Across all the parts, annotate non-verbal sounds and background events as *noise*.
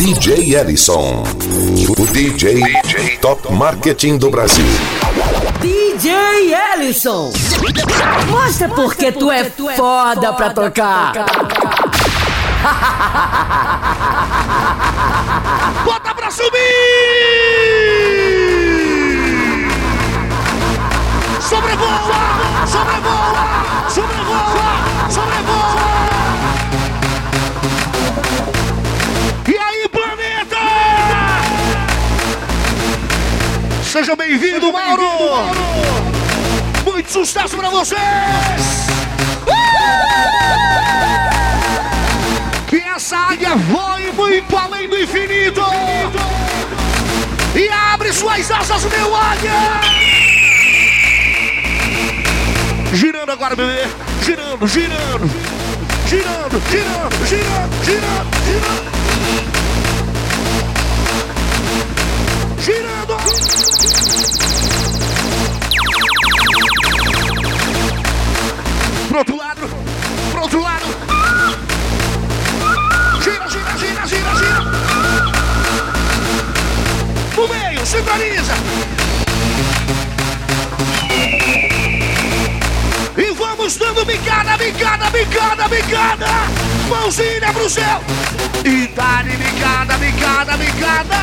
DJ Ellison. O DJ, DJ Top Marketing do Brasil. DJ Ellison. Mostra porque tu é foda pra tocar. *laughs* Bota pra subir! Sobrevoa! Sobrevoa! Sobrevoa! Seja bem-vindo, Mauro! Muito sucesso pra vocês! Que essa águia voe muito além do infinito! E abre suas asas, meu águia! Girando agora, bebê! Girando, girando! Girando, girando, girando, girando, girando! Girando! Pro outro lado. Gira, gira, gira, gira, gira. No meio, sincroniza. Dando bicada, bicada, bicada, bicada. Mãozinha pro céu. E dá-lhe bicada, bicada, bicada.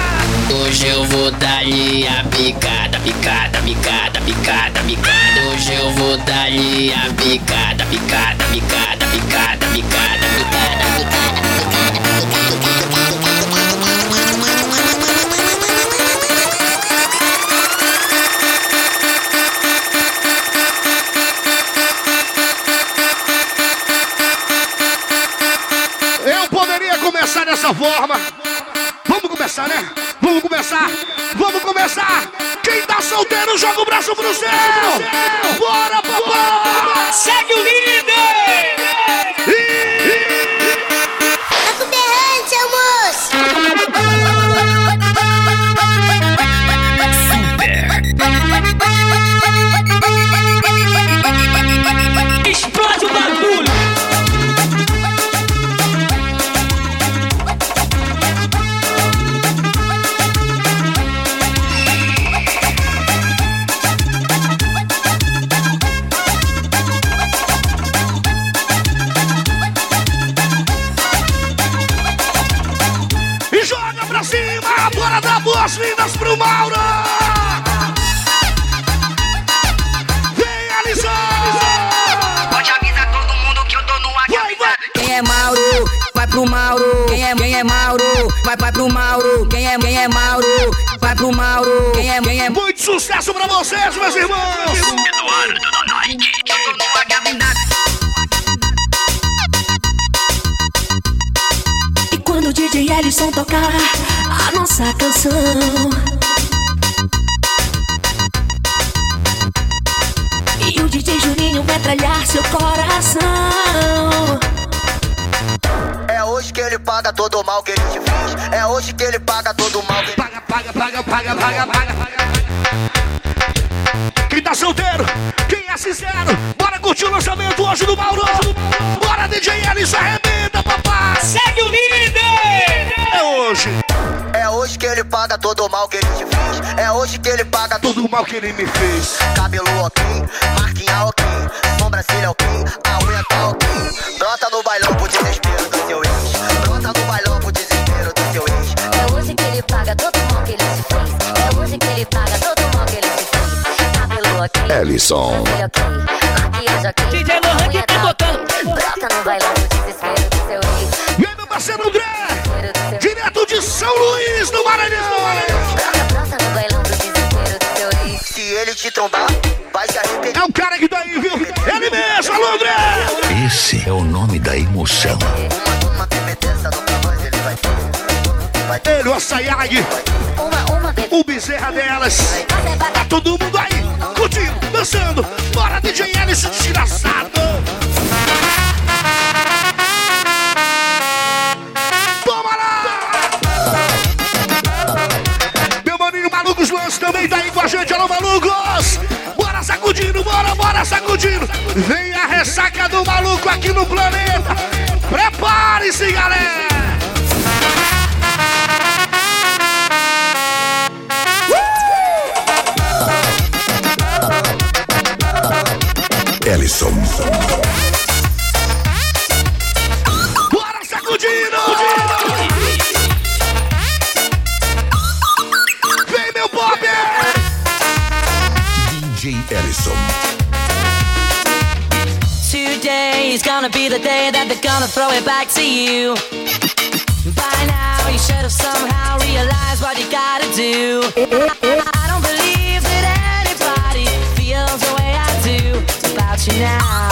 Hoje eu vou dar-lhe a picada, picada, picada, picada, picada. Hoje eu vou dar-lhe a picada, picada, picada, picada, picada, picada, dessa forma. Vamos começar, né? Vamos começar. Vamos começar. Quem tá solteiro, joga o braço pro céu. Bora, papai. Segue o líder. Sucesso pra vocês, meus irmãos. E quando o DJ Ellison tocar a nossa canção E o DJ Juninho metralhar seu coração É hoje que ele paga todo o mal que ele te fez. É hoje que ele tá solteiro, quem é sincero, bora curtir o lançamento hoje do Mauro. Bora, DJ Alisson, arrebenta, papai. Segue o líder. É hoje. É hoje que ele paga todo o mal que ele te fez. É hoje que ele paga todo Todo o mal que ele me fez. Cabelo ok, marquinha ok, sobrancelha ok, bailão do desespero do seu ex. E aí, meu parceiro André, direto de São Luís, do Maranhão. Brota, brota no bailão do desespero do seu ex. Se ele te trombar, vai se arrepender. É o cara que tá aí, viu? Ele mesmo, alô, André. Esse é o nome da emoção. Uma, uma ele vai ter. Ele, o Sayag, Uma. O bezerra delas. Tá todo mundo aí, curtindo, dançando. Bora, DJ Ellison, desgraçado. Toma lá! Meu maninho Malucos Lance também tá aí com a gente, alô, Malucos! Bora sacudindo, bora, bora sacudindo! Vem a ressaca do maluco aqui no planeta! Prepare-se, galera! Ellison. Bora sacudindo! Vem, meu pop! DJ Ellison. Today is gonna be the day that they're gonna throw it back to you. By now, you should have somehow realized what you gotta do. About you now.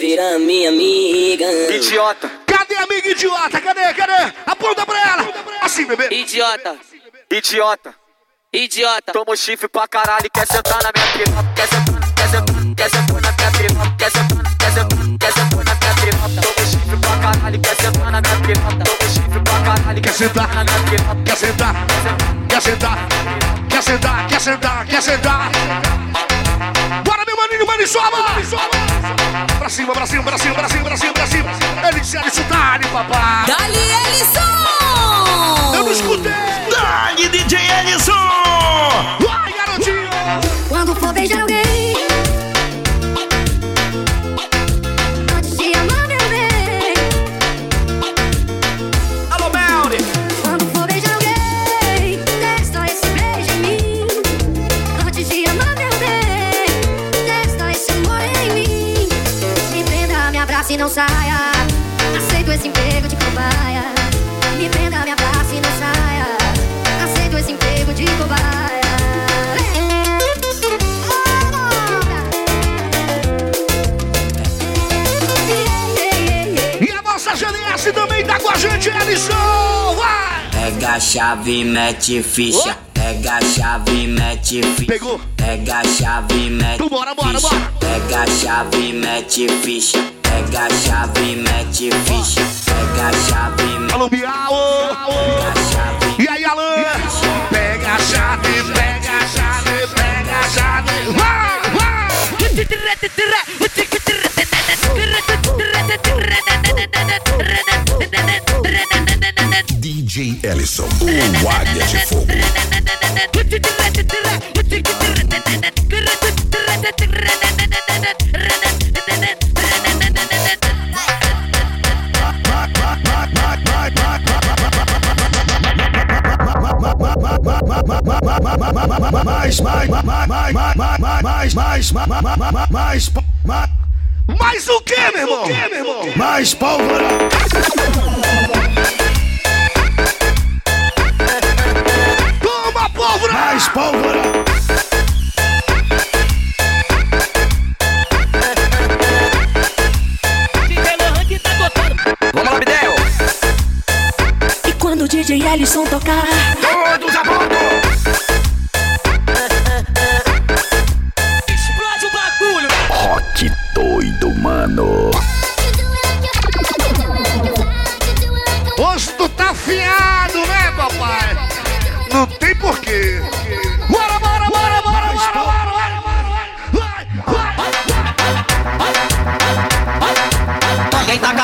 Virar minha amiga. Idiota! Cadê a amiga idiota? Cadê, cadê? Aponta pra ela! Assim, bebê! Idiota, Idiota. idiota. Toma chifre pra caralho, quer sentar na minha piroca, quer sentar, quer sentar, quer sentar na minha piroca, quer sentar, quer sentar, quer sentar na minha piroca. Toma chifre pra caralho, quer sentar na minha piroca, toma chifre pra caralho, Quer sentar? na minha piroca. Quer sentar? Quer sentar? Quer sentar? Quer sentar? Quer sentar? Bora, meu maninho, maninho, soba! Pra cima, pra cima, pra cima, pra cima, pra cima, pra cima. Ele disse, ele papai. Saia Aceito esse emprego de cobaia Me prenda, me abraça e não saia Aceito esse emprego de cobaia E a nossa GLS também tá com a gente, Ellison. Vai. Pega a chave, mete ficha. Pega a chave, mete ficha. Pegou. Pega a chave, mete Então bora, bora, bora. Pega a chave, mete ficha. Pega a chave, mete ficha. Pega a chave, mete Alô, Bial. Pega a chave. E aí, Alan? Pega a chave, pega a chave, pega a chave. Vai, vai. DJ Ellison. O Águia de Fogo. Mais, mais, mais, mais, mais, mais, mais, mais, mais, Mais o quê, meu irmão? O quê, meu irmão? mais pólvora. Toma, pólvora. Mais pólvora. Vamos lá, Bidel! E quando o DJ Ellison tocar, Todos a bordo.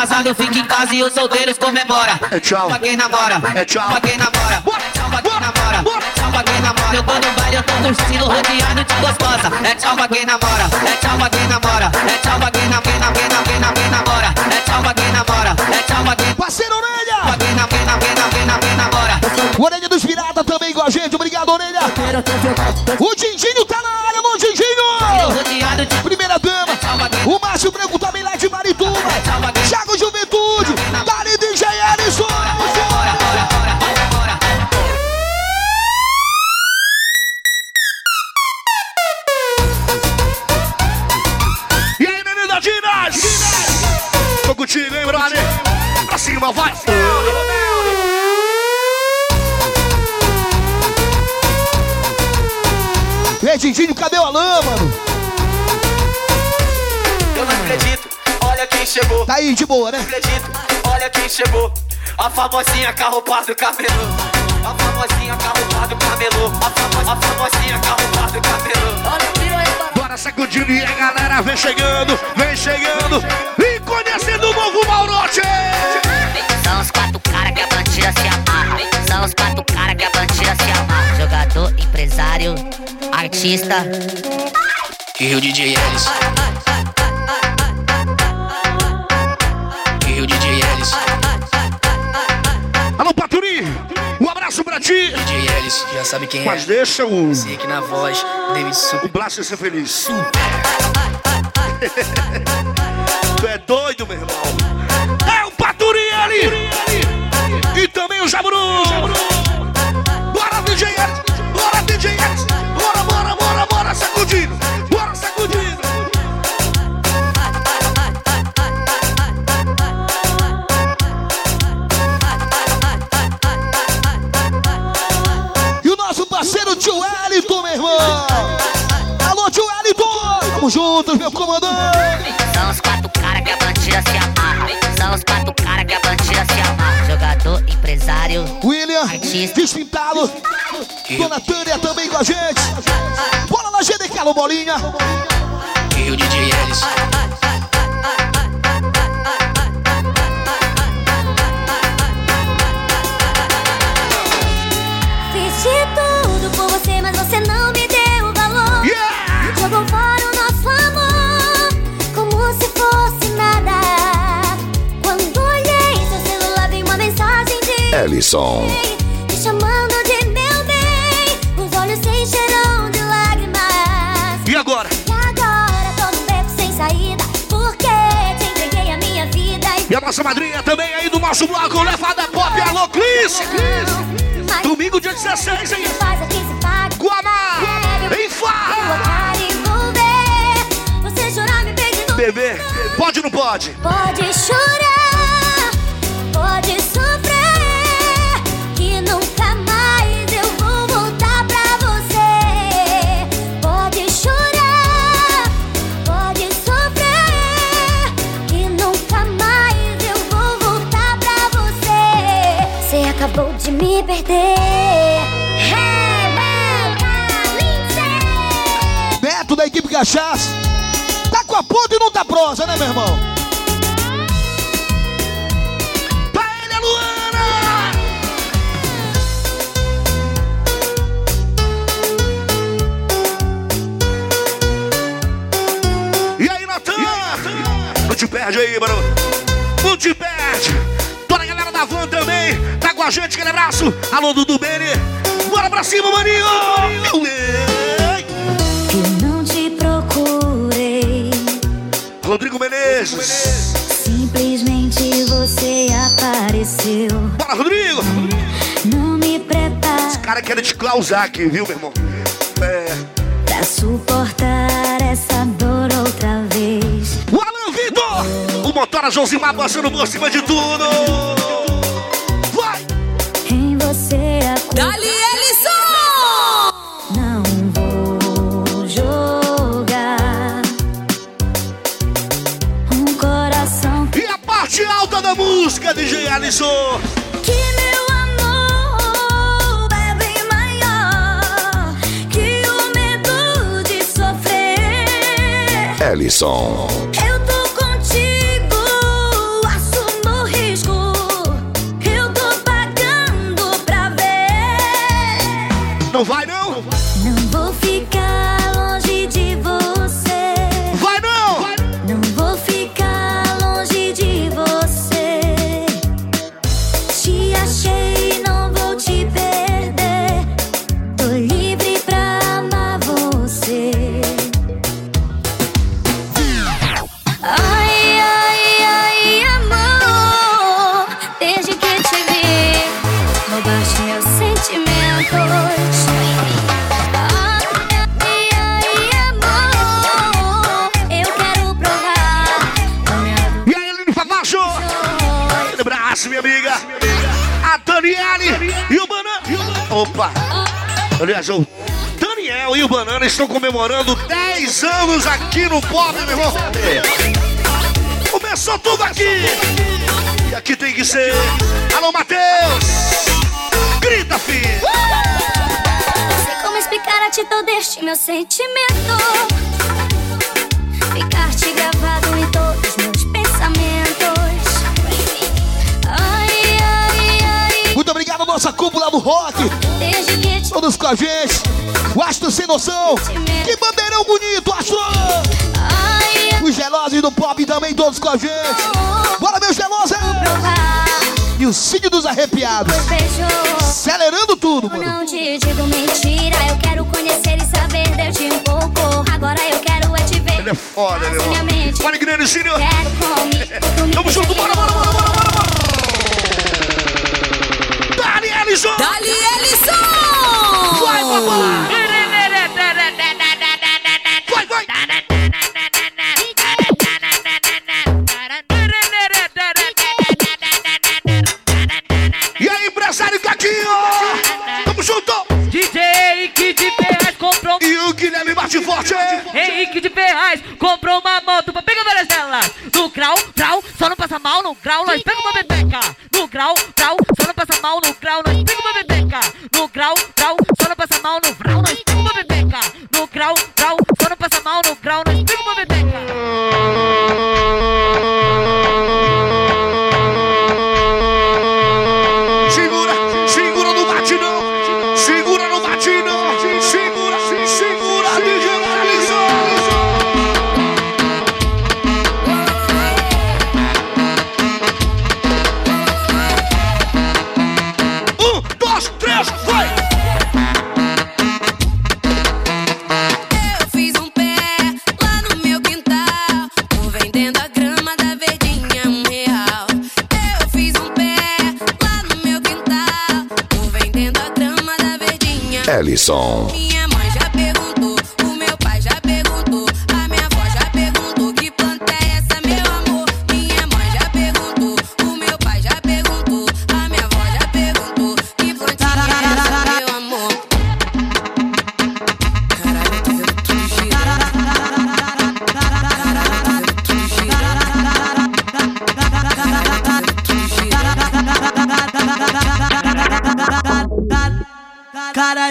Casado fica em casa e os solteiros comemora. É tchau. Pra quem namora, É tchau. Pra quem namora, é tchau pra quem namora, é tchau pra quem namora. Eu tô no baile, eu tô curtindo, rodeado de gostosa. É tchau pra quem namora, é tchau pra quem namora, é tchau pra quem namora, quem namora, quem namora, quem namora. É tchau pra quem namora, é tchau pra quem Parceiro Orelha! pra quem namora, quem namora, quem namora, Orelha dos Pirata também com a gente. Obrigado, Orelha. O Dindinho tá na A famosinha carro do cabelo. A famosinha carro do cabelo. A, famo, a famosinha carro do cabelo. Bora sacudindo e a galera vem chegando, vem chegando e conhecendo o novo Maurote! São os quatro caras que a bandida se amarra. São os quatro caras que a bandida se amarra. Jogador, empresário, artista. E o DJ Ellis. Alô, Paturi! Um abraço pra ti! Ellis, já sabe quem Mas é. deixa o, aqui na voz, David o Super. Blaster ser feliz. *laughs* tu é doido, meu irmão! É o Paturi ali! Juntos, meu comandante! São os quatro caras que a bandida se amarra. São os quatro caras que a bandida se amarra. Jogador, empresário, William, Artista. despintado. Dona Tânia também com a gente. Bora lá, GDK, alô, bolinha. E o DJ Ellis. Ellison. me chamando de meu bem. Os olhos se encheram de lágrimas. E agora? E agora tô no beco sem saída, porque te entreguei a minha vida E a nossa madrinha também aí do nosso bloco Levada Pop, alô, Cris. Domingo, dia 16, hein? faz aqui se paga. Guamá, em Farra. Bebê, pode ou não pode? Pode chorar, Cachaça. Tá com a ponta e não tá prosa, né, meu irmão? Pra ele, a Luana! E aí, Natan? Não te perde aí, mano. Não te perde. Toda a galera da van também tá com a gente, aquele abraço. Alô, Dudu Bene. Bora pra cima, maninho! Ei! Rodrigo Menezes. simplesmente você apareceu. Bora, Rodrigo! Não me prepara Cara, querem te clausar aqui, viu, meu irmão? É. pra suportar essa dor outra vez. O Alan Vitor! O Motora Josimar passando por cima de tudo! Vai! Em você a culpa Dali toda música, DJ Alisson. Que meu amor é bem maior que o medo de sofrer. Ellison. Eu tô contigo, assumo risco. Eu tô pagando pra ver. Não vai, não. Opa! Aliás, o Daniel e o Banana estão comemorando 10 anos aqui no Pop, meu irmão. Começou tudo aqui. E aqui tem que ser. Alô, Matheus! Grita, filho! Não sei como explicar a atitude deste meu sentimento. Ficar-te gravado em todos nossa cúpula do rock. Desde que te Todos com a gente. O Astro sem noção. Que bandeirão bonito, Astro! Os gelosos do pop também, todos com a gente. Bora, meus gelosos! provar. E o Cid dos Arrepiados. Acelerando tudo, mano. não te digo mentira. Eu quero conhecer e saber de um pouco. Agora eu quero é te ver. Ele é foda, meu irmão. mente. Olha que Círio. Quero comigo. Tamo junto, bora, bora, bora, bora, bora, bora. Dali, Ellison! Dali Ellison! Vai, papai! Vai, vai! E aí, empresário Caquinho? Tamo junto! DJ Kid Ferraz comprou. E o Guilherme bate forte! Henrique de Ferraz comprou uma moto pra pegar várias delas. No grau, grau, só não passa mal no grau, nós pega uma bebeca. No grau, song.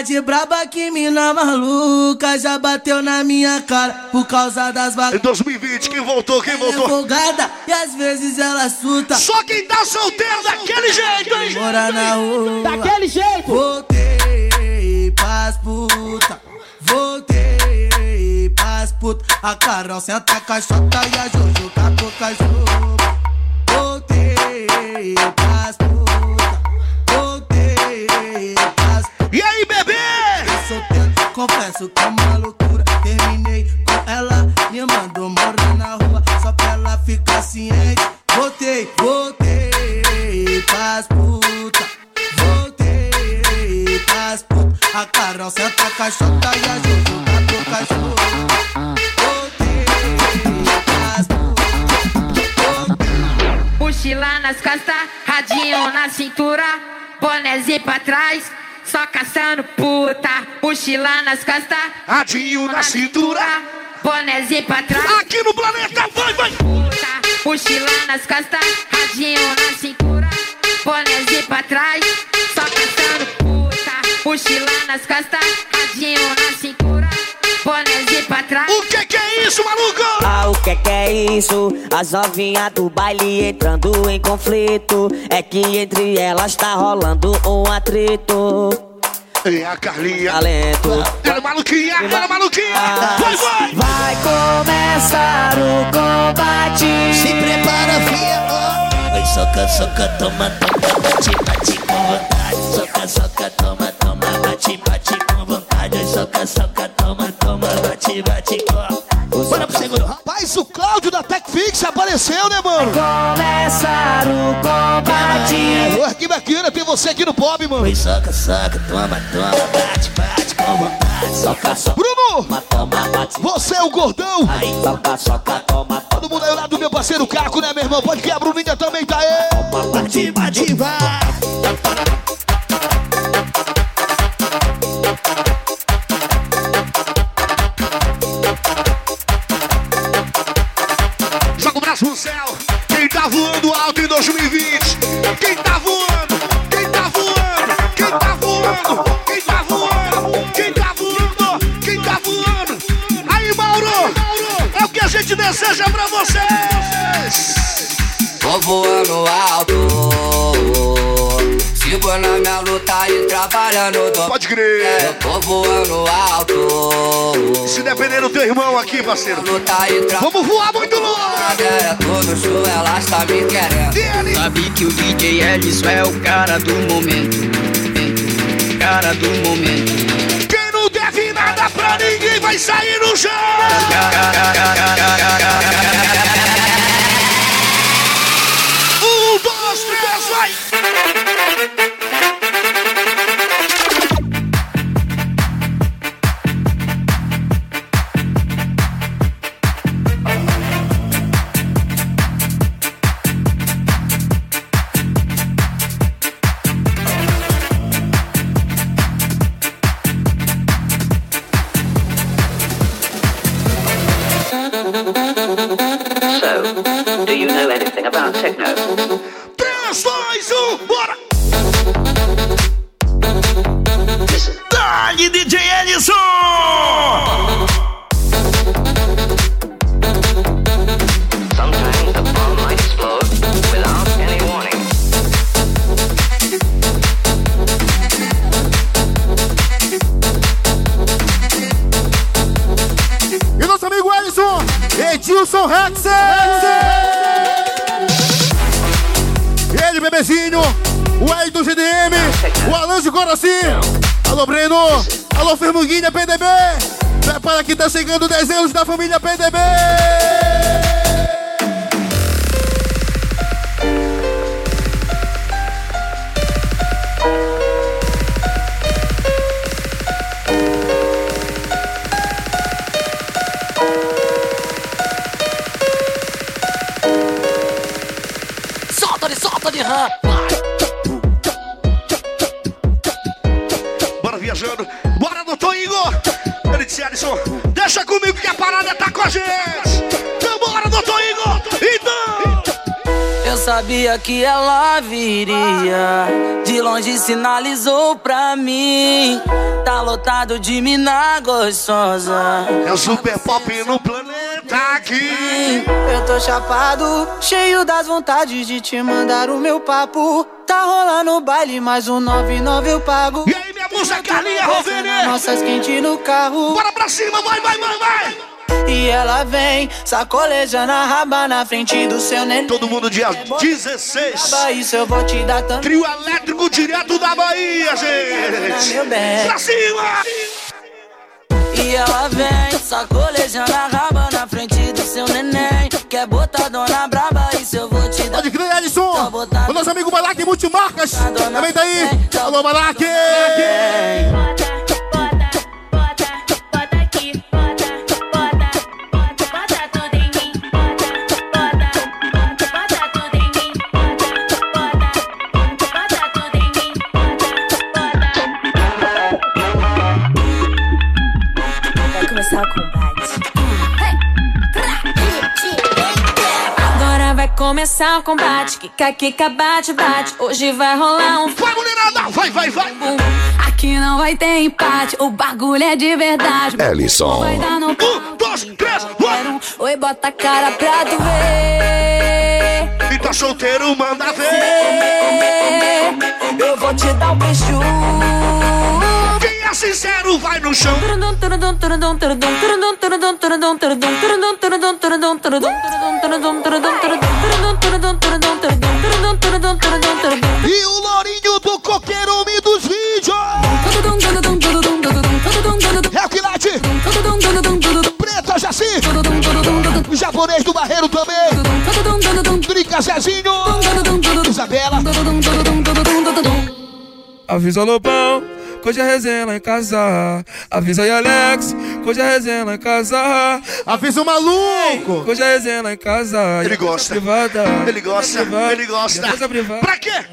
De braba que mina maluca já bateu na minha cara por causa das Em vacas. 2020, quem voltou, quem voltou? Folgada e às vezes ela suta. Só quem tá solteiro daquele jeito, hein? Mora na rua. Daquele jeito. Voltei pras puta. Voltei pras puta. A Carol senta a caixota e a Jojo com a boca juba. Voltei pras puta. Confesso que é uma loucura. Terminei com ela, me mandou morar na rua, só pra ela ficar ciente. Voltei, voltei pras puta. Voltei pras puta. A Carol senta a caixota e a Jojo tá com cachorro. Voltei pras Mochila nas costas, radinho na cintura, bonézinho pra trás, só caçando puta. Mochila nas costas, radinho na cintura, bonézinho pra trás. Aqui no planeta, vai, vai! Puta, mochila nas costas, radinho na cintura, bonézinho pra trás, só caçando puta. Mochila nas costas, radinho na cintura, bonézinho pra trás. O que que é isso, maluco? Ah, o que que é isso? As novinhas do baile entrando em conflito. É que entre elas tá rolando um atrito. E a Carlinha. Talento. Ela é maluquinha, ela é maluquinha. Vai, vai. Vai começar o combate. Se prepara, fia. Oi, soca, soca, toma, toma, bate, bate com vontade. Soca, soca, toma, toma, bate, bate com vontade. Soca, soca, toma, toma, bate, bate com. Bora pro segundo. Rapaz, o Cláudio da TechFix apareceu, né, mano? Começar o combate. O arquivo aqui, né? Tem você aqui no pop, mano. Oi, soca, soca, toma, toma, bate, bate com vontade. Soca, soca, Bruno! toma, toma, bate. Você é o gordão. Aí, soca, soca, toma, Todo mundo aí lá do meu parceiro Caco, né, meu irmão? Pode que a Bruninha também tá aí. toma, bate, bate, vai. Na minha luta e trabalhando. Tô... Pode crer. Eu tô voando alto. Se depender do teu irmão aqui, parceiro. E. Vamos voar muito longe! É todo show, ela está me querendo. Sabe que o DJ Ellison é o cara do momento. Cara do momento. Quem não deve nada pra ninguém vai sair no chão! Edilson Rexer! Ele, bebezinho, o Ed do GDM, o Alan de Coraci. Alô, Breno. Alô, Firmuguinha PDB. Prepara que tá chegando 10 anos da família PDB. De rã. Bora viajando, bora doutor Igor! Ele disse, Alisson, deixa comigo que a parada tá com a gente! Eu sabia que ela viria. De longe sinalizou pra mim. Tá lotado de mina gostosa. É o super pop no planeta aqui! Eu tô chapado, cheio das vontades de te mandar o meu papo. Tá rolando o baile, mais um 99 eu pago. E aí, minha musa Carlinha Rovene? Nossas quentes no carro. Bora pra cima, vai, vai, vai, vai! E ela vem, sacolejando a raba na frente do seu neném. Todo mundo dia 16. Isso eu vou te dar tanto. Trio elétrico direto da Bahia, gente! meu bem. Pra cima! E ela vem, sacolejando a raba na frente do seu neném. Quer botar dona braba, isso eu vou te dar. Pode crer, Ellison. O nosso amigo Malak Multimarcas. Também tá aí. Alô, Malak. Vai começar o combate. Kika, kika, bate, bate. Hoje vai rolar um. Vai, mulherada! Vai, vai, vai! Aqui não vai ter empate. O bagulho é de verdade. Ellison. Vai dar no Um, dois, três, um. Oi, bota a cara pra tu ver. E tá solteiro, manda ver! Eu vou te dar um beijo. sincero, vai no chão. E o Lourinho do coqueiro homem dos vídeos. É o Quilate. Preta Jaci. Japonês do Barreiro também. Brinca Zezinho. Isabela. Avisa Lobão, que hoje é resenha lá em casa. Avisa aí Alex, hoje é resenha lá em casa. Avisa o maluco, hoje é resenha lá em casa. Ele gosta. Privada. Ele gosta. Privada. Ele gosta. Pra quê?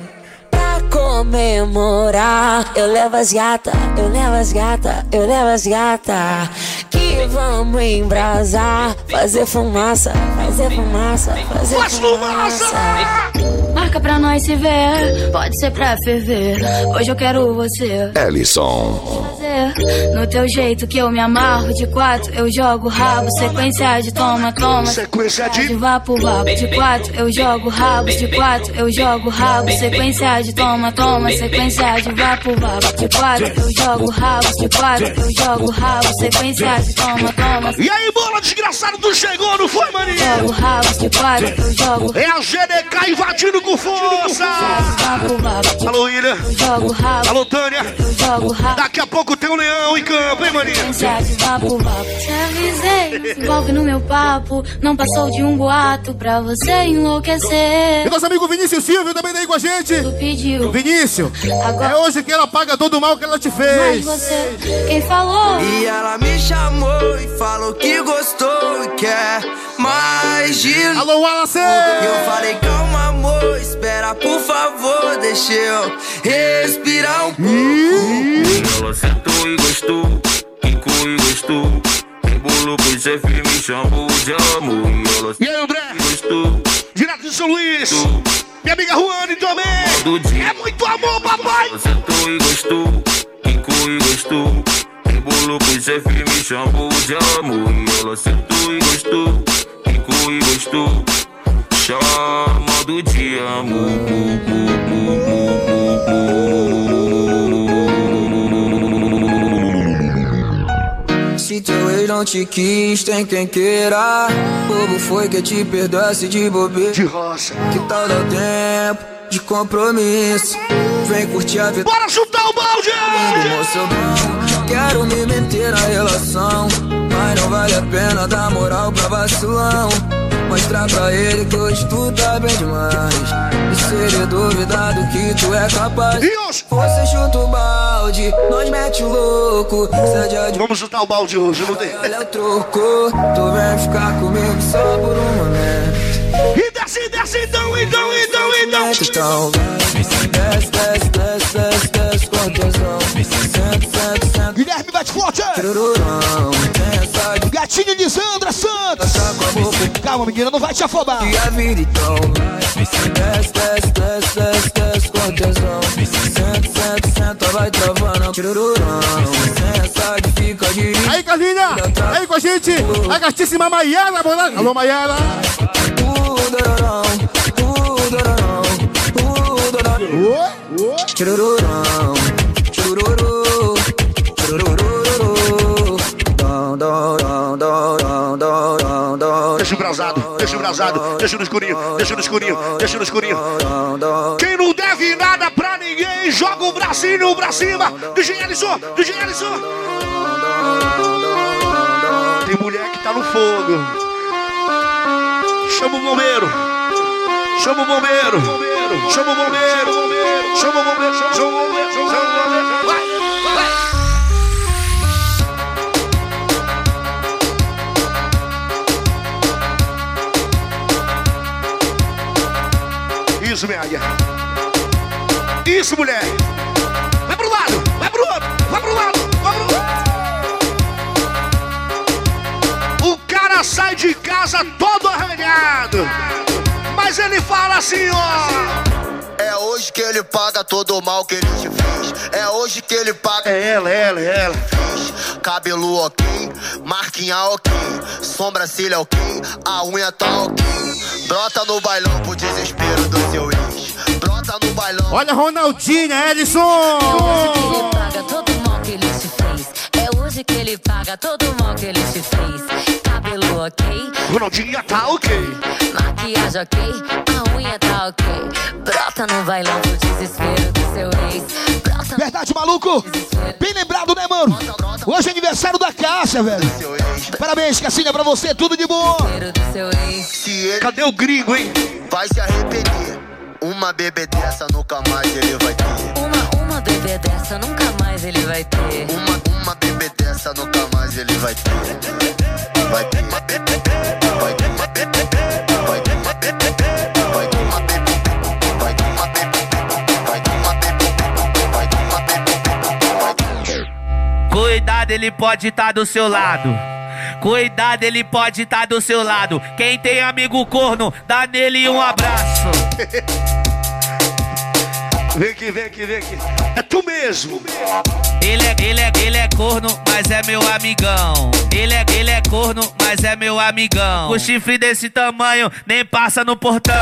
Pra comemorar, eu levo as gata, eu levo as gata, eu levo as gata. Que vamos embrasar, fazer fumaça, fazer fumaça, fazer Faz fumaça! Marca pra nós se ver, pode ser pra ferver. Hoje eu quero você. Ellison. Fazer no teu jeito que eu me amarro. De quatro eu jogo rabo, sequência de toma, toma. Sequência de vapo, vapo. De quatro eu jogo rabo, de quatro eu jogo rabo, sequência de toma, toma. Sequência de vapo, vapo. De quatro eu jogo rabo, de quatro eu jogo rabo, sequência de toma, toma. E aí, bola desgraçado, tu chegou, não foi, maninho? Jogo rabo, de quatro eu jogo É a GDK invadindo com força. Alô, rabo, Alô, Tânia. Daqui a pouco tem um leão em campo, hein, vapo. Te avisei, se envolve no meu papo. Não passou de um boato pra você enlouquecer. E nosso amigo Vinícius Silvio também tá aí com a gente. Tu pediu. Vinícius, Agora- é hoje que ela paga todo o mal que ela te Mas fez. você, quem falou? E ela me chamou e falou que gostou e quer mais de Alô, Wallace! E eu falei, calma, amor, espera, por favor, deixa eu respirar um pouco. Ela sentou e gostou, quicou e gostou. Embolou pro chefe, me chamou de amor. E ela E aí, André? gostou. Direto de São Luís. Minha amiga Juane também. Do dia. É muito amor, papai. Ela sentou e gostou, quicou e gostou. Embolou pro chefe, me chamou de amor. E ela sentou e gostou, quicou e gostou. Chamando de amor. Se teu ex não te quis, tem quem queira. Bobo foi que te perdoasse de bobeira. De roça. Que tal dar tempo de compromisso? Vem curtir a vida. Bora chutar o balde! Quero me meter na relação. Mas não vale a pena dar moral pra vacilão. Mostrar pra ele que hoje tu tá bem demais. E se ele duvidar do que tu é capaz. Você chuta o balde, nós mete o louco. Cede a Vamos chutar o balde hoje, não tem? Olha o troco, tu vem ficar comigo só por um momento. E desce, desce, então, então, então, então. Então desce, desce, desce, desce Guilherme bate forte. De Gatinho de Sandra Santos. Calma, menina, não vai te afobar. Aí, Carlinha, aí com a gente, a gatíssima Maiara, bora. Alô, Maiara. Udororão Tirururão, Deixa o brasado, deixa o deixa no escurinho, deixa no escurinho, deixa no escurinho. Quem não deve nada pra ninguém, joga o bracinho pra cima. DJ Ellison, DJ Ellison. Tem mulher que tá no fogo. Chama o bombeiro. Chama o bombeiro. Chama o bombeiro. Chama o bombeiro. Chama o bombeiro. Chama o bombeiro. Vai, vai. Isso, minha águia. Isso, mulher. Vai pro lado, vai pro outro, vai pro lado, vai pro O cara sai de casa todo arranhado. Mas ele fala assim, ó. É hoje que ele paga todo o mal que ele te fez. É hoje que ele paga. É ela, é ela, é ela. Cabelo ok, marquinha ok, sobrancelha ok, a unha tá ok. Brota no bailão pro desespero do seu ex. Brota no bailão. Olha, Ronaldinha, Ellison. Ele hoje que ele paga todo o mal que ele te fez. Cabelo ok, Ronaldinho tá ok. maquiagem ok, a unha tá ok. Brota no bailão do desespero do seu ex. Brota Verdade, maluco? Bem lembrado, né, mano? Hoje é aniversário da Cássia, velho. Parabéns, Cassinha, pra você, tudo de bom. Cadê o gringo, hein? vai se arrepender. Uma bebê dessa nunca mais ele vai ter. Uma, uma bebê dessa nunca mais ele vai ter. Uma, uma bebê dessa nunca mais ele vai ter. Vai ter. Vai ter. Vai ter Cuidado, ele pode estar do seu lado. Cuidado, ele pode estar do seu lado. Quem tem amigo corno, dá nele um abraço. *laughs* Vem aqui, vem aqui, vem aqui. É tu mesmo. Ele é, ele é, ele é corno, mas é meu amigão. Ele é, ele é corno, mas é meu amigão. O chifre desse tamanho nem passa no portão.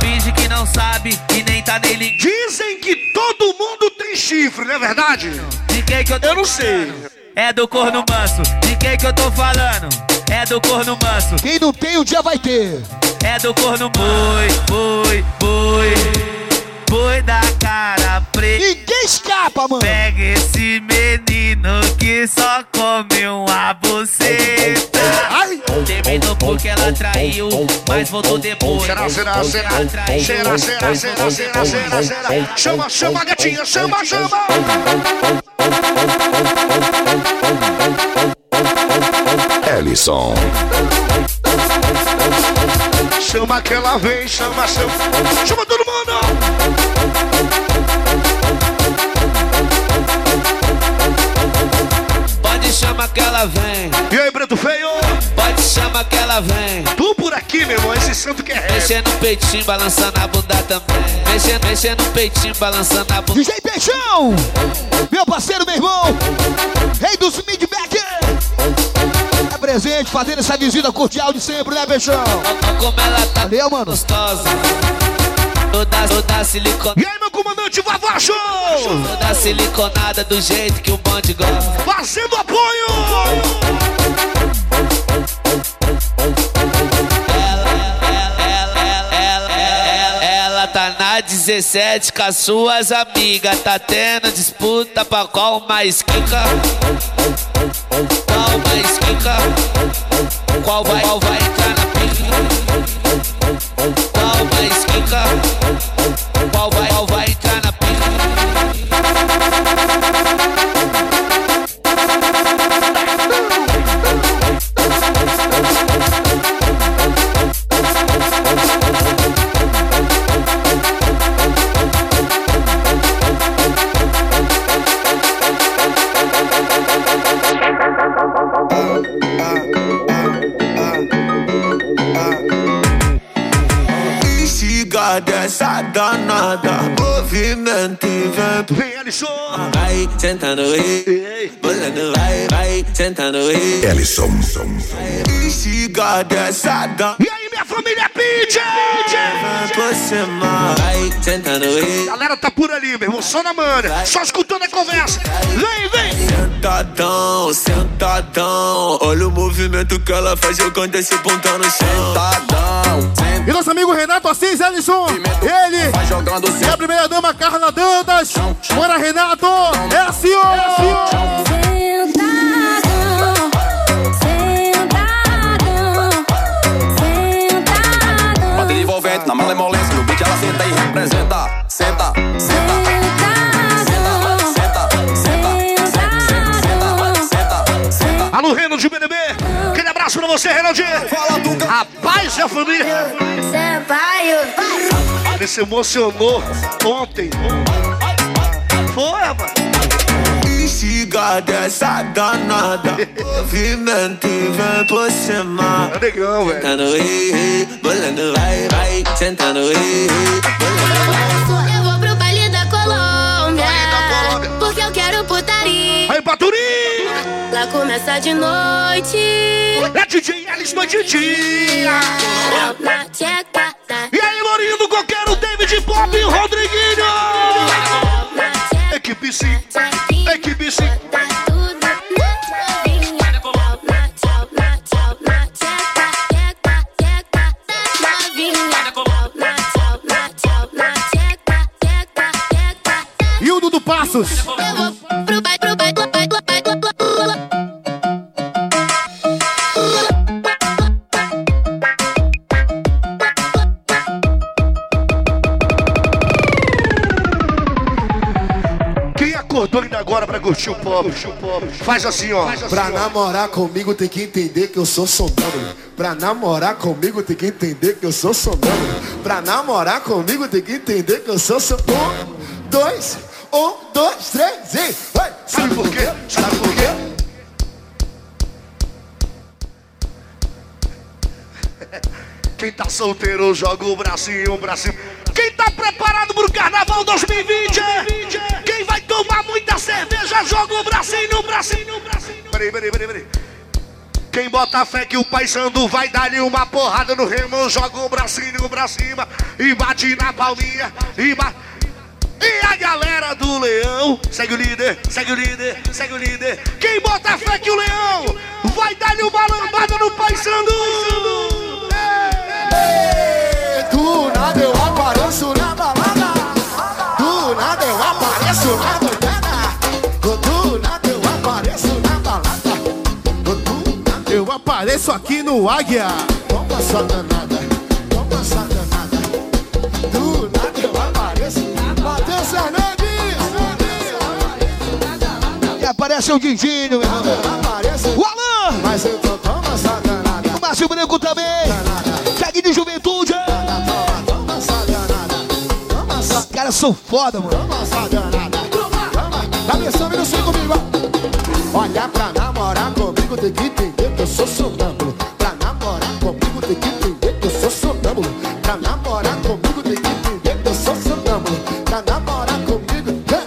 Finge que não sabe e nem tá nele. Dizem que todo mundo tem chifre, não é verdade? De quem que eu tô Eu não sei. É do corno manso. De quem que eu tô falando? É do corno manso. Quem não tem, um dia vai ter. É do corno boi, boi, boi. Boi da cara preta. Ninguém escapa, mano. Pega esse menino que só come uma buceta. Terminou porque ela traiu, mas voltou depois. Será, será, será? Será, será, será, será, será, será? Chama, chama, gatinha, chama, chama! Ellison. Chama que ela vem, chama, chama. Chama todo mundo! Pode chamar que ela vem, E aí, Preto Feio? pode chamar que ela vem. Tu por aqui, meu irmão, esse santo que é rap. Mexendo no peitinho, balançando a bunda também. Mexendo, mexendo no peitinho, balançando a bunda. DJ Peixão, meu parceiro, meu irmão, rei dos midback. Presente, fazendo essa visita cordial de sempre, né, Peixão? Olha como ela tá Valeu, mano. gostosa. Toda, toda siliconada. E aí, meu comandante Vavá Show! Toda siliconada do jeito que o bonde gosta. Fazendo apoio! 17 com as suas amigas. Tá tendo disputa pra qual mais quica. Qual mais quica? Qual vai, qual vai entrar na pica? Qual mais quica? Qual vai, sentando aí Bolando vai, vai sentando aí Ellison. Instiga E aí, minha família! Vem por cima Vai sentando aí Galera tá por ali, meu irmão, só na mana, só escutando a conversa. Vem, vem! Sentadão, sentadão Olha o movimento que ela faz jogando esse bundão no chão. Sentadão, E nosso amigo Renato Assis Ellison, ele. Vai jogando e a primeira dama Carla Dantas. Bora, Renato! É assim, ó! Bater envolvente na malemolência No beat ela senta e representa Senta, senta Senta, senta, senta, senta Alô, Reno de BNB, aquele abraço pra você, Renaldinho. Fala tu Rapaz, a família. Ele se emocionou ontem. Rapaz. Instiga dessa danada Movimento e vem por cima É legal, velho. Sentando aí, bolando vai, vai Sentando aí, bolando Eu vou pro baile da Colômbia. Porque eu quero putaria. Aí, Paturi! Lá começa de noite. É DJ Alice e dia. E aí, Lourinho do Coqueiro, David Pop e o Rodriguinho equipe sim, equipe sim. E o Dudu Passos. Pop? Faz assim, ó. Pra namorar comigo tem que entender que eu sou sonâmbulo. Pra namorar comigo tem que entender que eu sou sonâmbulo. Pra namorar comigo tem que entender que eu sou sonâmbulo. Um, dois, um, dois, três e vai. Sabe por quê? Sabe por quê? *laughs* Quem tá solteiro, joga o bracinho, o bracinho. Quem tá preparado pro Carnaval 2020? Quem vai tomar muita cerveja, joga o bracinho, bracinho, o bracinho. Peraí, peraí, peraí, peraí. Quem bota fé que o pai Sandu vai dar-lhe uma porrada no remo, joga o bracinho pra cima e bate na palminha e bate. E a galera do leão segue o líder, segue o líder, segue o líder. Quem bota fé que o leão vai dar-lhe uma lambada no pai Sandu. Do nada eu apareço na balada. Apareço aqui no Águia. Toma só danada. Toma só danada. Do nada eu apareço. Matheus Fernandes. E aparece o Dindinho, meu irmão. O Alan! Mas eu tô toma só danada. O Márcio Branco também. Segue de juventude. Toma só danada. Toma só. Os caras são foda, mano. Toma só danada. Atenção, vem no comigo. Olha pra namorar comigo tem que entender que eu sou sonâmbulo. Pra namorar comigo tem que entender que eu sou sonâmbulo. Pra namorar comigo tem que entender que eu sou sonâmbulo. Pra namorar comigo. é.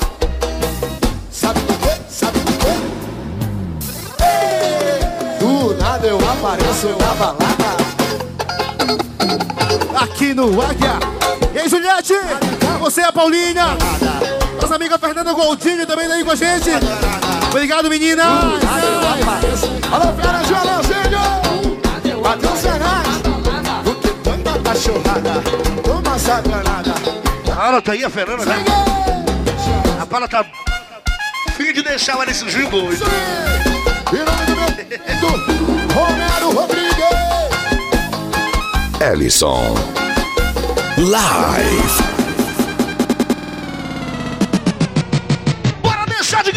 Sabe por quê? Sabe por quê? Ei, Do nada eu apareço na balada. Aqui no Águia. E aí, Juliette? Você, a Paulinha. Nossa amiga Fernanda Goldini também tá aí com a gente. Obrigado, menina. Alô, Fera de Alãozinho! Matheus Fernandes! O que tanta cachorrada? Toma sacanada! Cara, tá aí a Fernanda, né? A Paula tá fim de deixar o Alisson Gil hoje. Em nome do meu do Romero Rodrigues! Ellison. Live.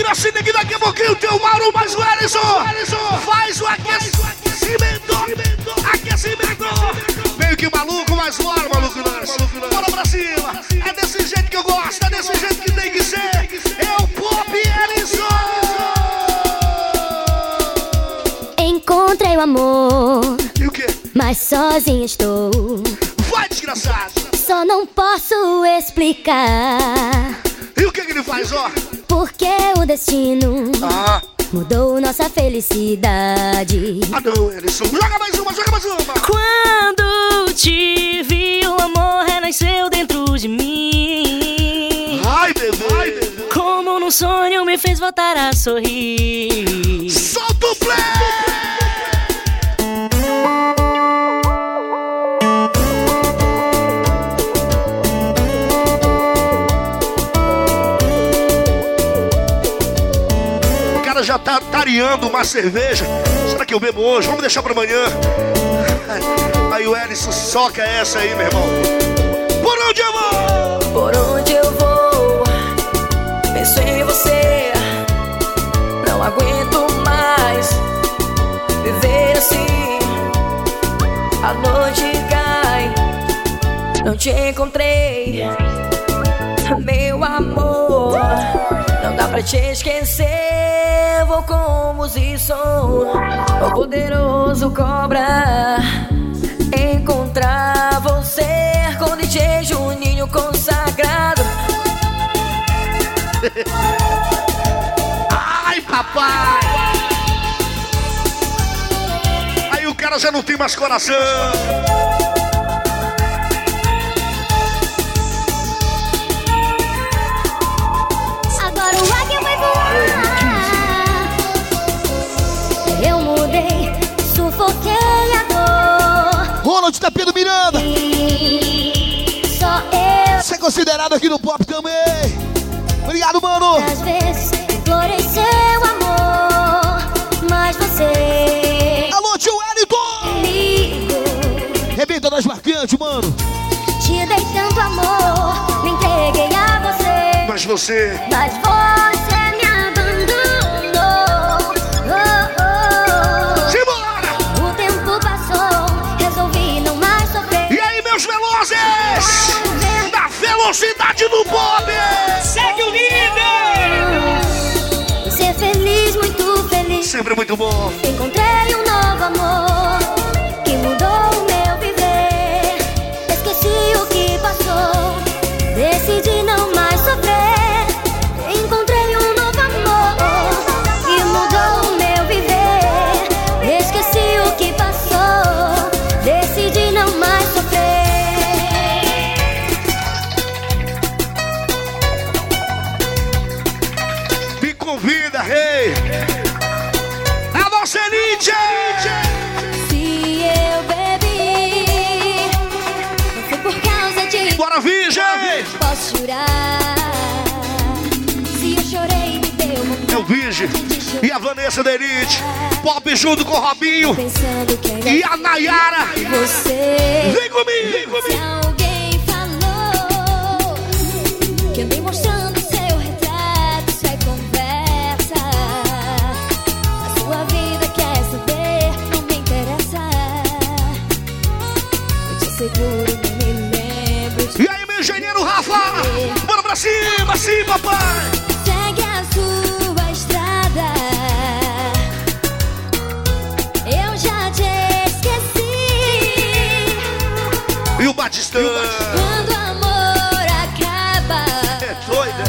De gracinha que daqui a pouquinho tem o Mauro mais o Alisson. Faz o aquecimento. Aquecimento. Meio que maluco, mas bora, maluco lance. Bora pra cima. É desse jeito que eu gosto, é desse jeito que tem que ser. É o Pop Ellison. Encontrei o amor, E o quê? mas sozinha estou. Vai, desgraçado. Só não posso explicar E o que, que ele faz, ó? Porque o destino Ah. mudou nossa felicidade. Joga mais uma, joga mais uma. Quando te vi, o amor renasceu dentro de mim. Ai, bebê. Ai, bebê. Como num sonho me fez voltar a sorrir. Solta o play! Tareando uma cerveja. Será que eu bebo hoje? Vamos deixar pra amanhã. Aí o Ellison soca essa aí, meu irmão. Por onde eu vou? Por onde eu vou, penso em você. Não aguento mais viver assim. A noite cai, não te encontrei, meu amor. Não dá pra te esquecer. Vou com som, o poderoso cobra. Encontrar você com DJ Juninho consagrado. Ai, papai! Aí o cara já não tem mais coração. Ronald da Pedro Miranda. Só eu. Você é considerado aqui no pop também. Obrigado, mano. Às vezes implorei seu amor, mas você. Alô, tio Wellington! Ligo, Rebenta das marcantes, mano. te dei tanto amor, me entreguei a você. Mas você. Mas você me abandonou. Velocidade do Bob! Segue o líder! Ser feliz, muito feliz. Sempre muito bom. Encontrei Virgem e a Vanessa da Elite. Pop junto com o Robinho e a Nayara. Vem comigo, vem comigo. alguém falou que andei mostrando seu retrato, isso conversa. A sua vida quer saber, não me interessa. Eu te seguro, não me lembro. E aí, meu engenheiro Rafa? Bora pra cima, sim, papai! E o Batistão? Quando o amor acaba, É doida.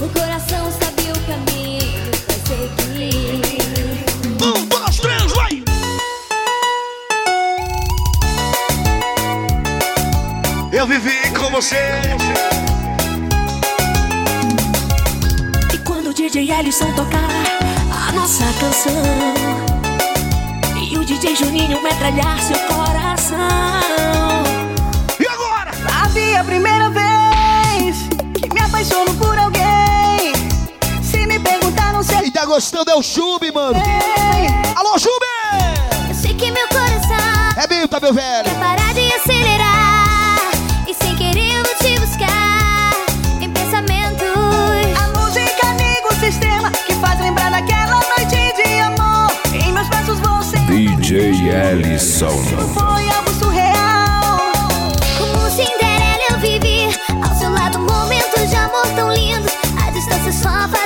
o coração sabe o caminho vai seguir. Um, dois, três, vai! Eu vivi com você. E quando o DJ Ellison tocar a nossa canção E o DJ Juninho metralhar seu coração? Sabe a primeira vez que me apaixono por alguém? Se me perguntar, não sei. E tá gostando é o Chube, mano. Alô, Chube! Eu sei que meu coração Rebenta, meu velho. quer parar de acelerar. E sem querer eu vou te buscar em pensamentos. A música liga o sistema que faz lembrar daquela noite de amor. Em meus braços você DJ Ellison. foi amor tão lindos A distância só faz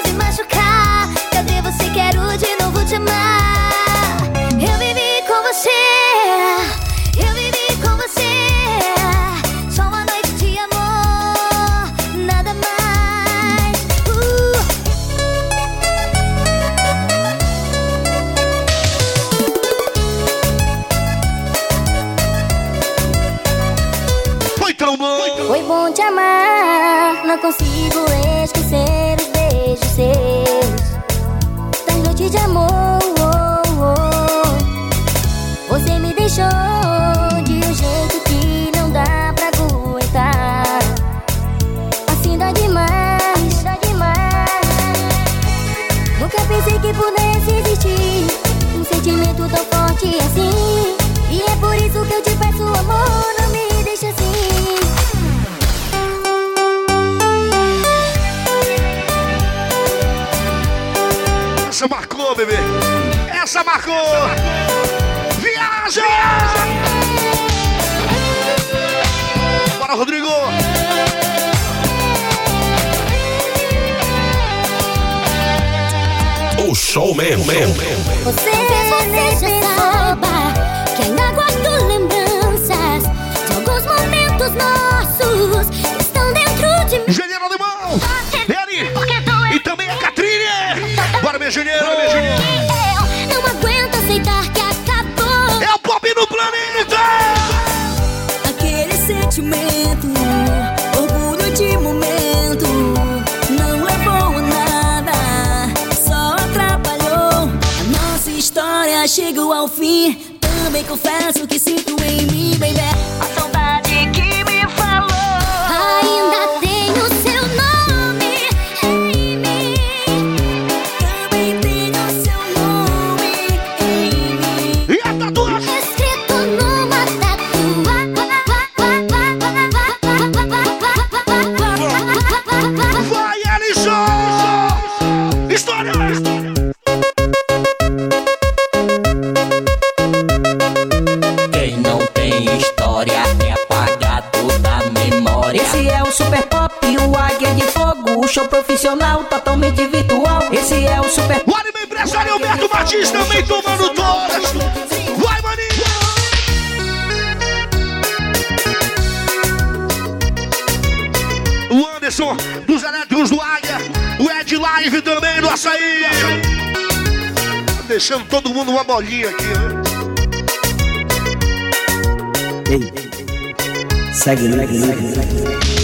mundo uma bolinha aqui, né? Segue, segue, segue. Hoje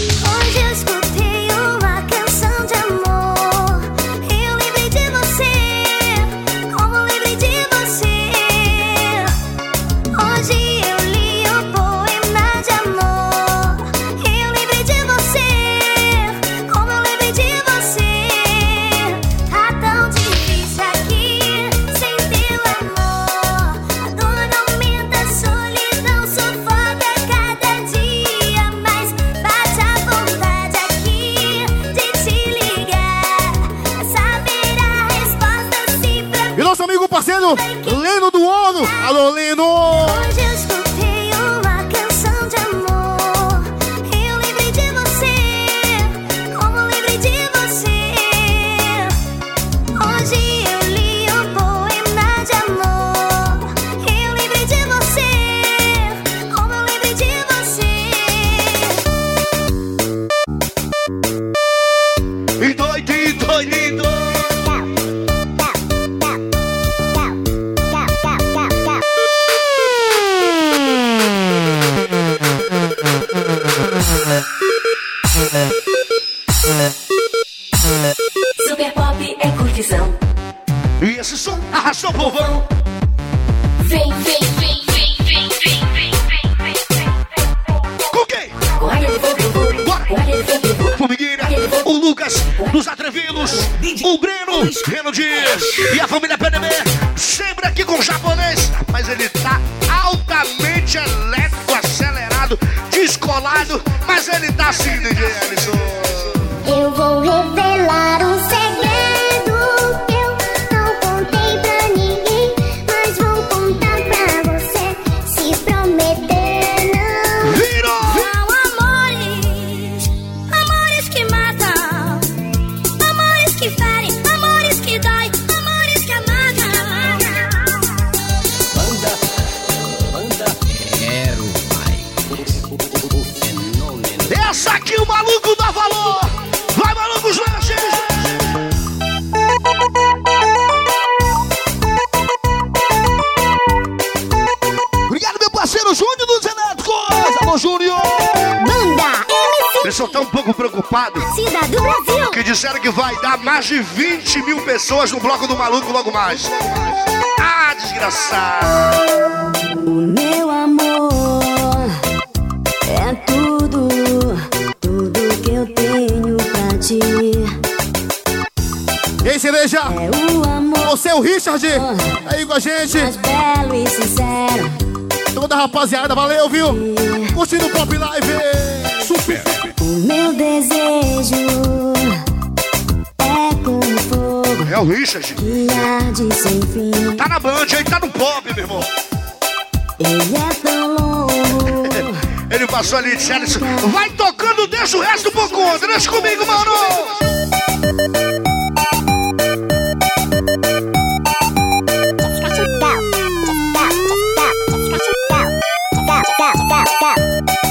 E esse som arrasou o povão. Vem, vem, vem, vem, vem, vem, vem, vem. Com quem? Formigueira, o Lucas, dos Atrevidos, o Breno, Reno Dias e a família PDB, sempre aqui com o japonês, mas ele tá altamente elétrico, acelerado, descolado, mas ele tá assim, DJ Ellison. Eu vou revelar um Só estão um pouco preocupados Cidade do Brasil. que disseram que vai dar mais de 20 mil pessoas no bloco do maluco logo mais. Ah, desgraçado! O meu amor é tudo, tudo que eu tenho pra ti. E aí, cereja? É o amor Você, o Richard, aí com a gente. mais belo e sincero. Toda rapaziada, valeu, viu? Curtindo o Pop Live. Desejo é como fogo É o Richard. que arde sem fim. Tá na Band, aí tá no pop, meu irmão. Ele é tão longo. Ele passou ali e disse, Ellison, vai tocando, deixa o resto por conta. Deixa comigo, mano. Ousadia.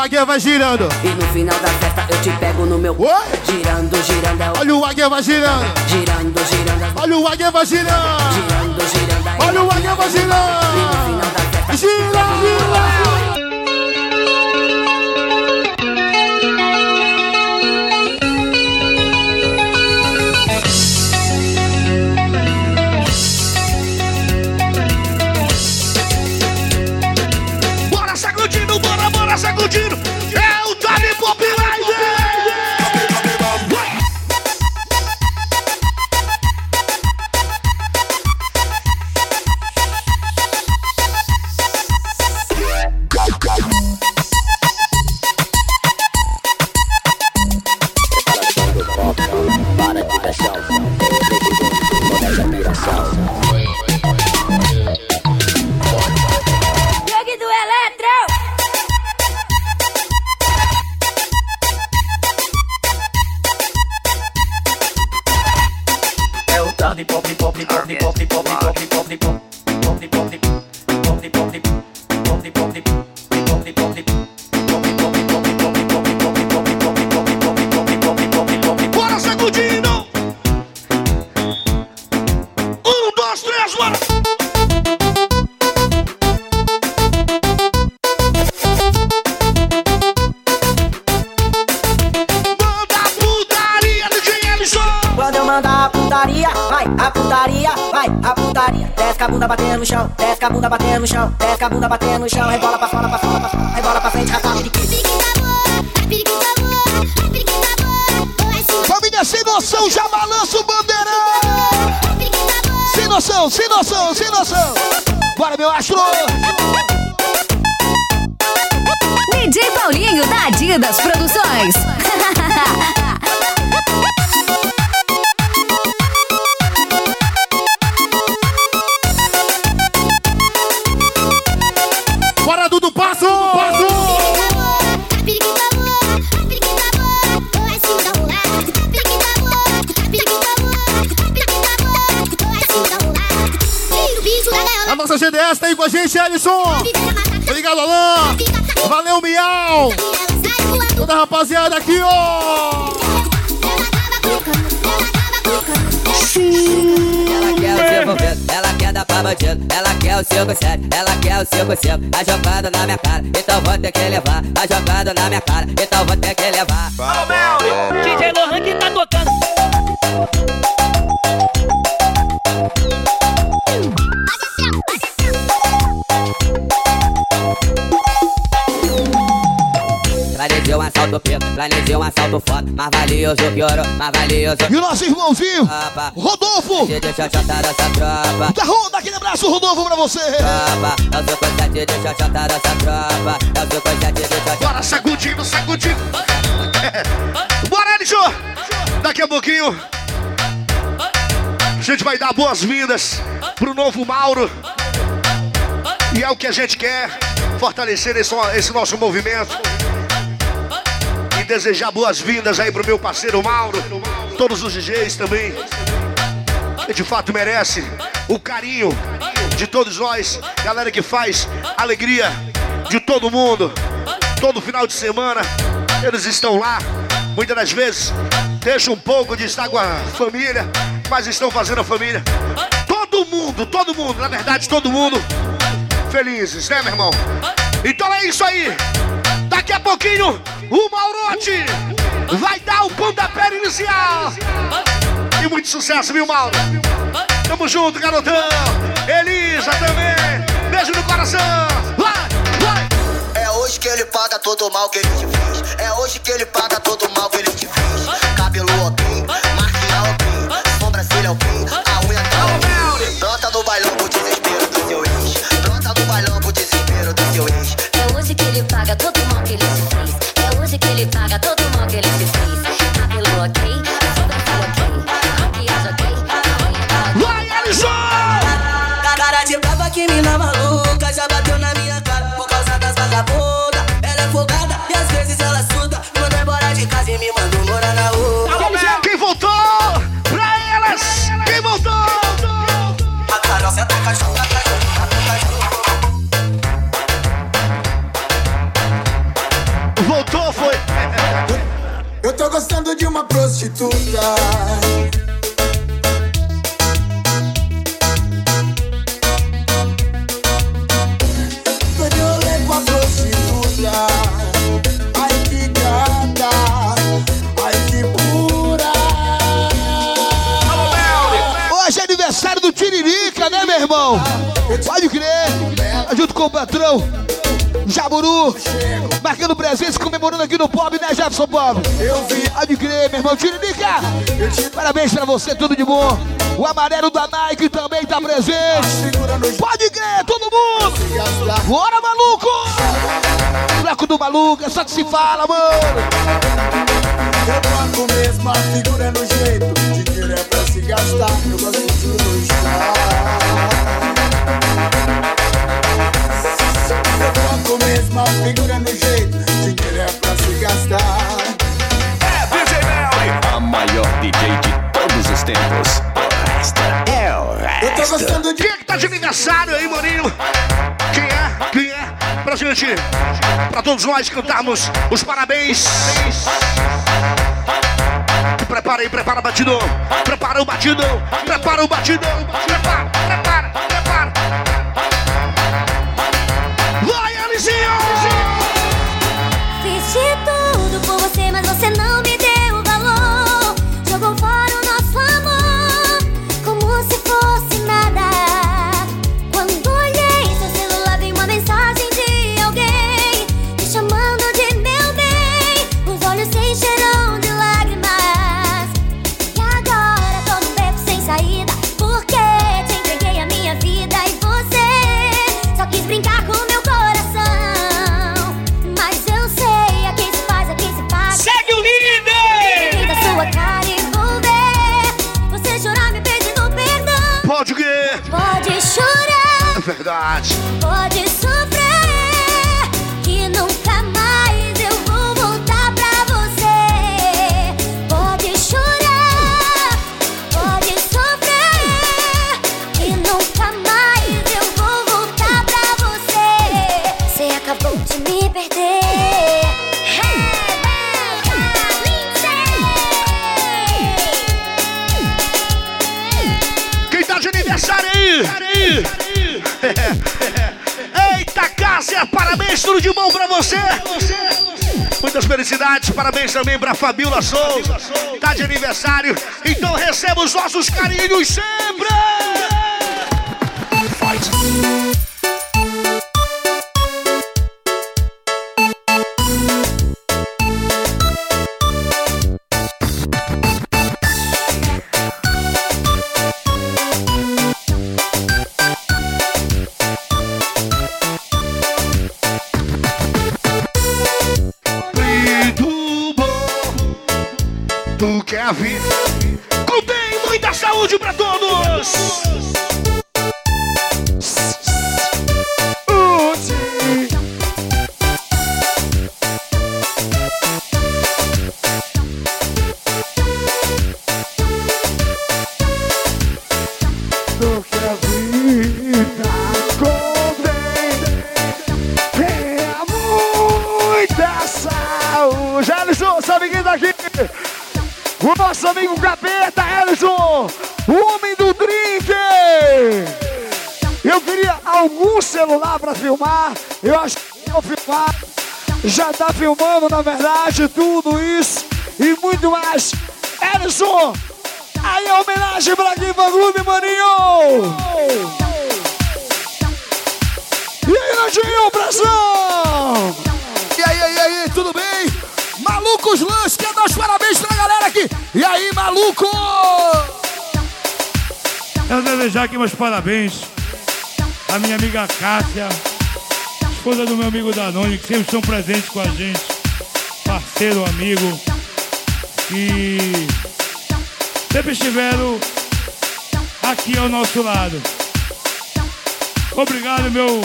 o vai girando. E no final da festa eu te pego no meu. Oi? Girando, girando. É Olha o águia vai girando. Girando, girando. É Olha o águia vai girando. Girando, girando. É Olha o águia vai girando. E no final da festa. Gira, gira. gira. Noção, já balança o bandeirão. Sem noção, sem noção, sem noção. Bora, meu astro. DJ Paulinho da Adidas Produções. *laughs* A nossa GDS tá aí com a gente, Alisson! Obrigado, Alain! Valeu, Miau! Toda a rapaziada aqui, ó! Ela quer o seu envolvido, ela quer dar pra bandido, ela quer o seu sério, ela quer o seu conselho, a jogada na minha cara, então vou ter que levar, a jogada na minha cara, então vou ter que levar. DJ Lohan que tá tocando. Assalto pico, planejei um assalto foda, mais valioso que ouro, mais valioso. E o nosso irmãozinho, Rodolfo! Eu. Da Ronda, aquele abraço, Rodolfo, pra você! Tropa, é o seu conceito, deixa eu chantar essa tropa. É o seu conceito, deixa eu. Bora, sacudindo, sacudindo! *laughs* Bora, Alisson! Daqui a pouquinho, a gente vai dar boas-vindas pro novo Mauro. E é o que a gente quer, fortalecer esse, esse nosso movimento. Desejar boas-vindas aí pro meu parceiro Mauro, todos os DJs também, que de fato merece o carinho de todos nós, galera que faz alegria de todo mundo, todo final de semana, eles estão lá, muitas das vezes deixam um pouco de estar com a família, mas estão fazendo a família. Todo mundo, todo mundo, na verdade, todo mundo felizes, né, meu irmão? Então é isso aí. Daqui a pouquinho, o Maurote vai dar o pontapé inicial. E muito sucesso, viu, Mauro? Tamo junto, garotão. Elisa também. Beijo no coração. Vai, vai. É hoje que ele paga todo o mal que ele te fez. É hoje que ele paga todo o mal que ele te fez. Cabelo patrão. Jaburu, marcando presença, comemorando aqui no Pop, né, Jefferson Pop? Pode crer, meu irmão. Tiririca, parabéns pra você, tudo de bom. O amarelo da Nike também tá presente. Pode crer, todo mundo. Bora, maluco! Bloco do maluco, é só que se fala, mano. Eu banco mesmo, a figura é no jeito. Dinheiro é pra se gastar, eu gosto de luxar. Figura é no jeito. Dinheiro é pra se gastar. É DJ Melly, a maior DJ de todos os tempos. O resto é o Eu tô gostando de. Quem é que tá de aniversário aí, maninho? Quem é? Quem é? Pra gente, pra todos nós cantarmos os parabéns. Prepara aí, prepara o batidão. Prepara o batidão. Prepara o batidão. Prepara, prepara, prepara. Vai, Alizinho! É de bom pra você. Muitas felicidades, parabéns também pra Fabiola Souza. Tá de aniversário, então receba os nossos carinhos sempre. Já tá filmando, na verdade, tudo isso E muito mais Ellison Aí a homenagem pra quem fã clube, maninho! E aí, Nandinho, pressão! E aí, aí, aí, tudo bem? Malucos Lanches, quer dar os parabéns pra galera aqui? E aí, maluco? Quero desejar aqui meus parabéns à minha amiga Cássia, esposa do meu amigo Danone, que sempre estão presentes com a gente, parceiro, amigo, e sempre estiveram aqui ao nosso lado. Obrigado, meu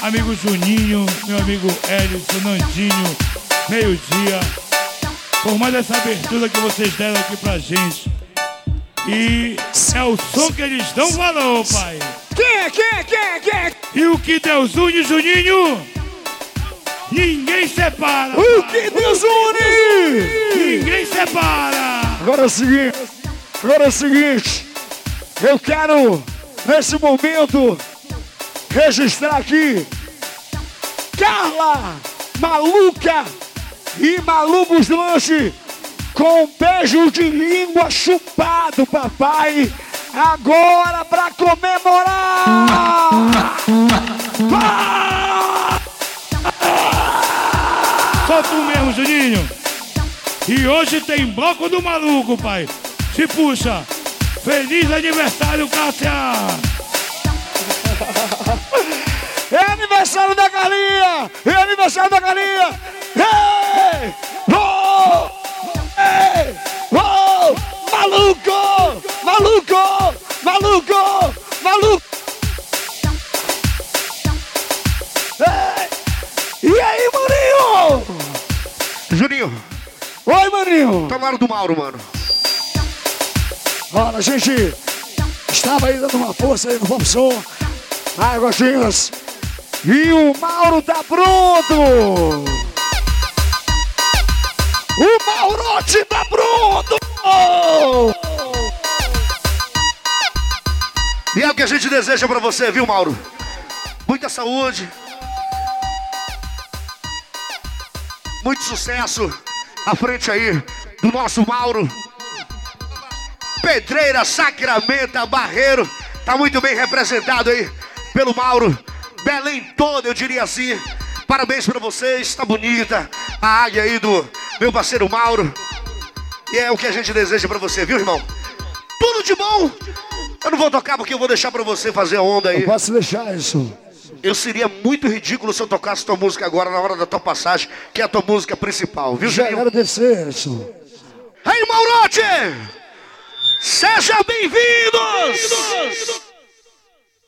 amigo Juninho, meu amigo Edson, Nandinho, meio-dia, por mais essa abertura que vocês deram aqui pra gente. E é o som que eles dão valor, pai. Quem é, quem é, quem é, quem? E o que Deus une, Juninho, ninguém separa. O que Deus une! Ninguém separa. Agora é o seguinte, agora é o seguinte, eu quero, nesse momento, registrar aqui Carla, Maluca e Malucos Lanche com um beijo de língua chupado, papai. Agora pra comemorar! Só tu mesmo, Juninho. E hoje tem bloco do maluco, pai. Se puxa. Feliz aniversário, Cássia. É aniversário da Galinha! É aniversário da Galinha! Ei! Oh! Ei! Oh! Maluco! Maluco! Maluco! Maluco! Ei! E aí, Maninho? Juninho. Oi, Maninho. Tá na hora do Mauro, mano. Olha, gente estava aí dando uma força aí no Som. Ai, gostinhos. E o Mauro tá pronto! O Maurote tá pronto! E é o que a gente deseja pra você, viu, Mauro? Muita saúde. Muito sucesso à frente aí do nosso Mauro. Pedreira, Sacramento, Barreiro. Tá muito bem representado aí pelo Mauro. Belém toda, eu diria assim. Parabéns pra vocês, tá bonita. A águia aí do meu parceiro Mauro. E é o que a gente deseja pra você, viu, irmão? Tudo de bom. Eu não vou tocar porque eu vou deixar pra você fazer a onda aí. Eu posso deixar isso. Eu seria muito ridículo se eu tocasse tua música agora na hora da tua passagem, que é a tua música principal, viu, Já Juninho? agradecer isso. Aí, Maurote! Sejam bem-vindos!